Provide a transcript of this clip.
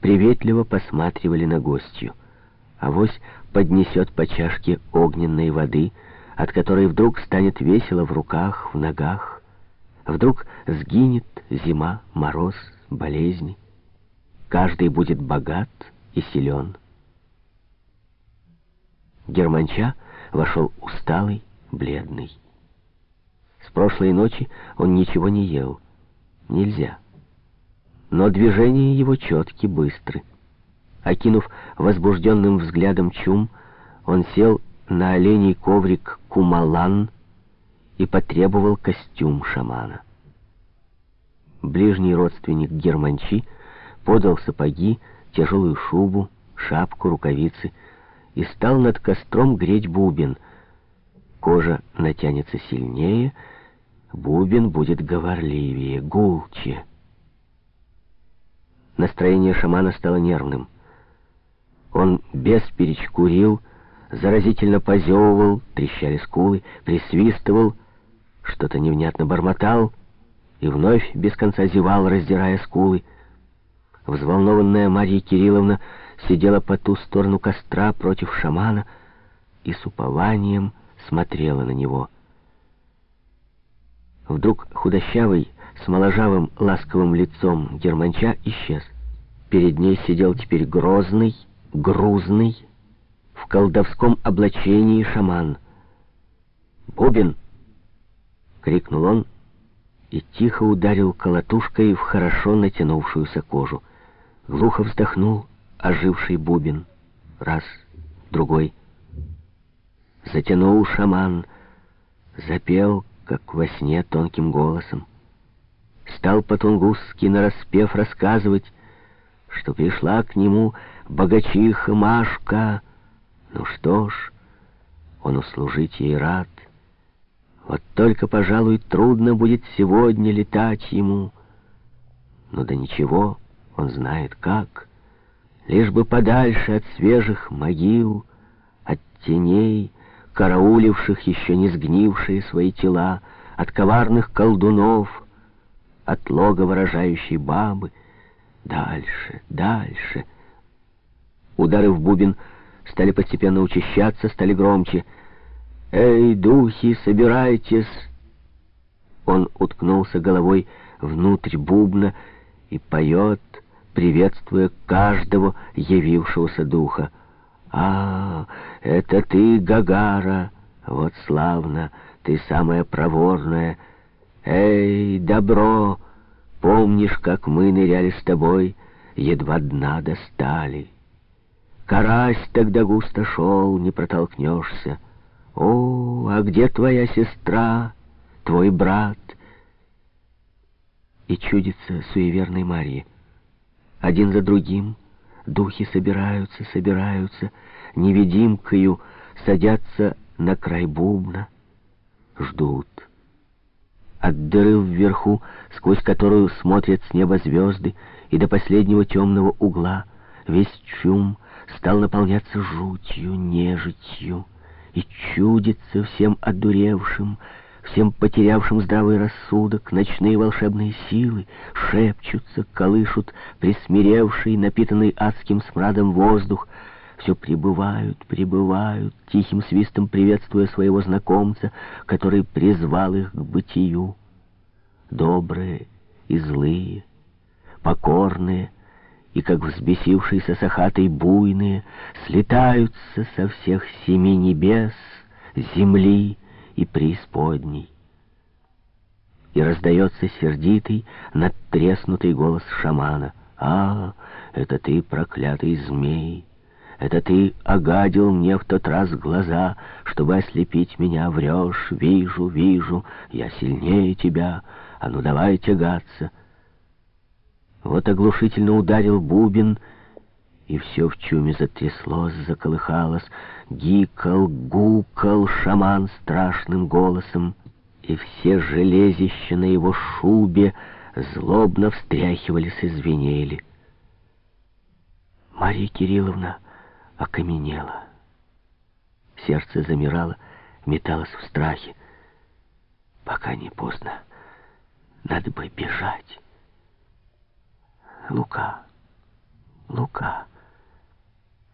приветливо посматривали на гостью. Авось поднесет по чашке огненной воды, от которой вдруг станет весело в руках, в ногах. Вдруг сгинет зима, мороз, болезни. Каждый будет богат и силен. Германча вошел усталый, бледный. С прошлой ночи он ничего не ел. Нельзя. Но движения его четки, быстры. Окинув возбужденным взглядом чум, он сел на оленей коврик кумалан и потребовал костюм шамана. Ближний родственник Германчи подал сапоги, тяжелую шубу, шапку, рукавицы и стал над костром греть бубен. Кожа натянется сильнее, бубен будет говорливее, гулче. Настроение шамана стало нервным. Он бесперечь курил, заразительно позевывал, трещали скулы, присвистывал, что-то невнятно бормотал и вновь без конца зевал, раздирая скулы. Взволнованная Марья Кирилловна сидела по ту сторону костра против шамана и с упованием смотрела на него. Вдруг худощавый, с моложавым ласковым лицом германча исчез. Перед ней сидел теперь грозный, грузный, в колдовском облачении шаман. «Бубен!» — крикнул он и тихо ударил колотушкой в хорошо натянувшуюся кожу. Глухо вздохнул оживший бубен. Раз, другой. Затянул шаман, запел, как во сне, тонким голосом. Стал по-тунгусски нараспев рассказывать, что пришла к нему богачиха Машка. Ну что ж, он услужить ей рад. Вот только, пожалуй, трудно будет сегодня летать ему. Ну да ничего, он знает как. Лишь бы подальше от свежих могил, от теней, карауливших еще не сгнившие свои тела, от коварных колдунов, от лога рожающей бабы, Дальше, дальше. Удары в бубен стали постепенно учащаться, стали громче. «Эй, духи, собирайтесь!» Он уткнулся головой внутрь бубна и поет, приветствуя каждого явившегося духа. «А, это ты, Гагара! Вот славно, ты самая проворная! Эй, добро!» Помнишь, как мы ныряли с тобой, едва дна достали? Карась тогда густо шел, не протолкнешься. О, а где твоя сестра, твой брат? И чудится суеверной Марье. Один за другим духи собираются, собираются, невидимкою садятся на край бубна, ждут от дыры вверху, сквозь которую смотрят с неба звезды, и до последнего темного угла. Весь чум стал наполняться жутью, нежитью, и чудится всем одуревшим, всем потерявшим здравый рассудок, ночные волшебные силы шепчутся, колышут присмиревший, напитанный адским смрадом воздух, все прибывают, прибывают, тихим свистом приветствуя своего знакомца, который призвал их к бытию. Добрые и злые, покорные и, как взбесившиеся сахатой буйные, слетаются со всех семи небес, земли и преисподней. И раздается сердитый, надтреснутый голос шамана. «А, это ты, проклятый змей!» Это ты огадил мне в тот раз глаза, чтобы ослепить меня, врешь, вижу, вижу, я сильнее тебя, а ну давай тягаться. Вот оглушительно ударил бубен, и все в чуме затряслось, заколыхалось, гикал, гукал шаман страшным голосом, и все железища на его шубе злобно встряхивались и звенели. Мария Кирилловна окаменела. Сердце замирало, металось в страхе. Пока не поздно, надо бы бежать. Лука, Ну-ка,